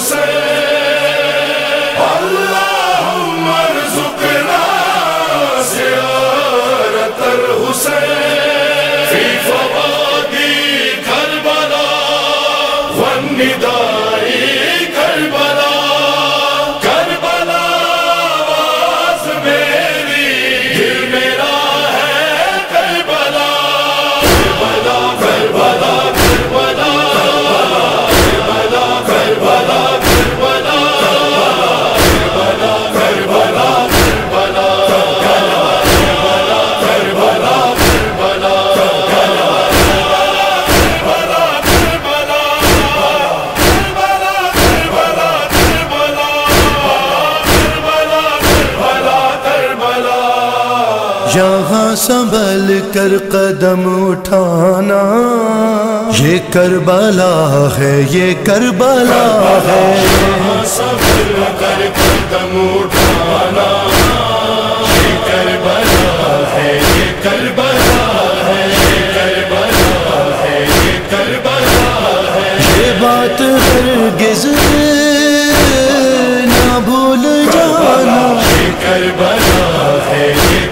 حسین اللہم فی فوادی کربلا والندہ یہاں سنبھل کر قدم اٹھانا۔ یہ کربلا ہے، یہ کربلا ہے۔ یہاں کر ہے، یہ کربلا ہے کربلا ہے، یہ بات نہ بھول جانا۔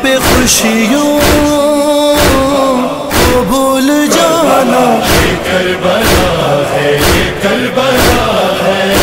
پہ خوشیوں کو بھول جانا۔ کربلا ہے کربلا ہے۔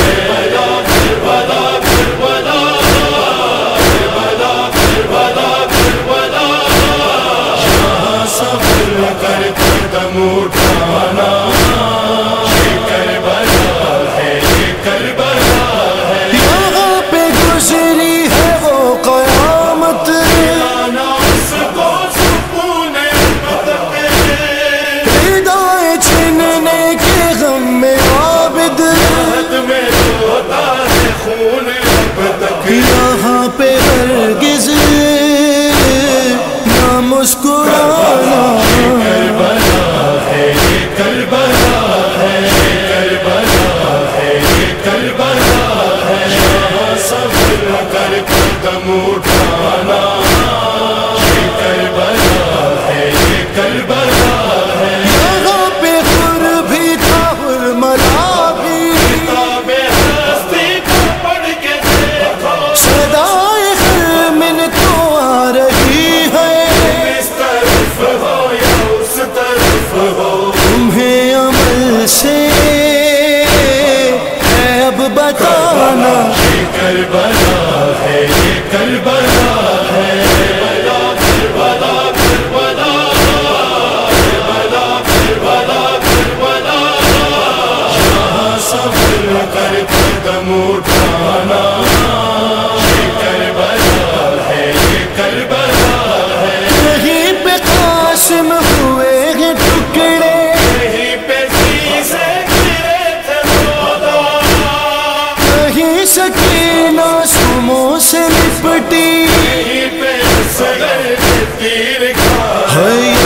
کھانا کربلا ہے کربلا کی سکینہ سموں سے لپٹی۔ تیر کا۔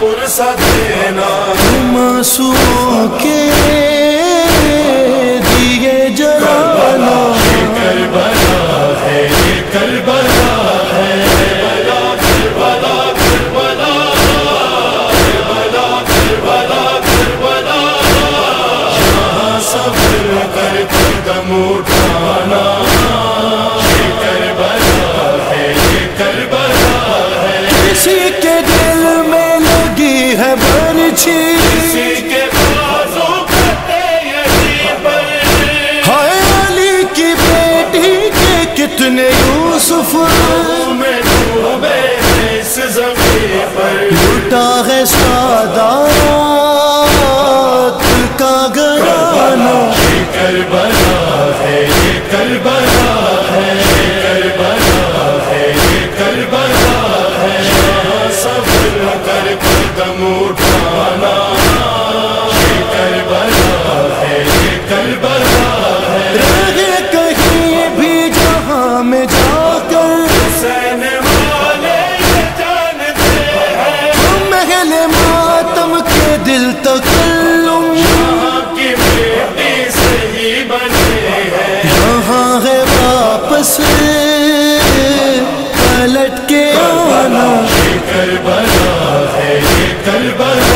فرصت دینا۔ معصوم کے دیے جلانا۔ کربلا ہے کربلا ہے قدم اٹھانا کربلا ہے کربلا ہے چھ لٹکے والا کربلا ہے یہ کربلا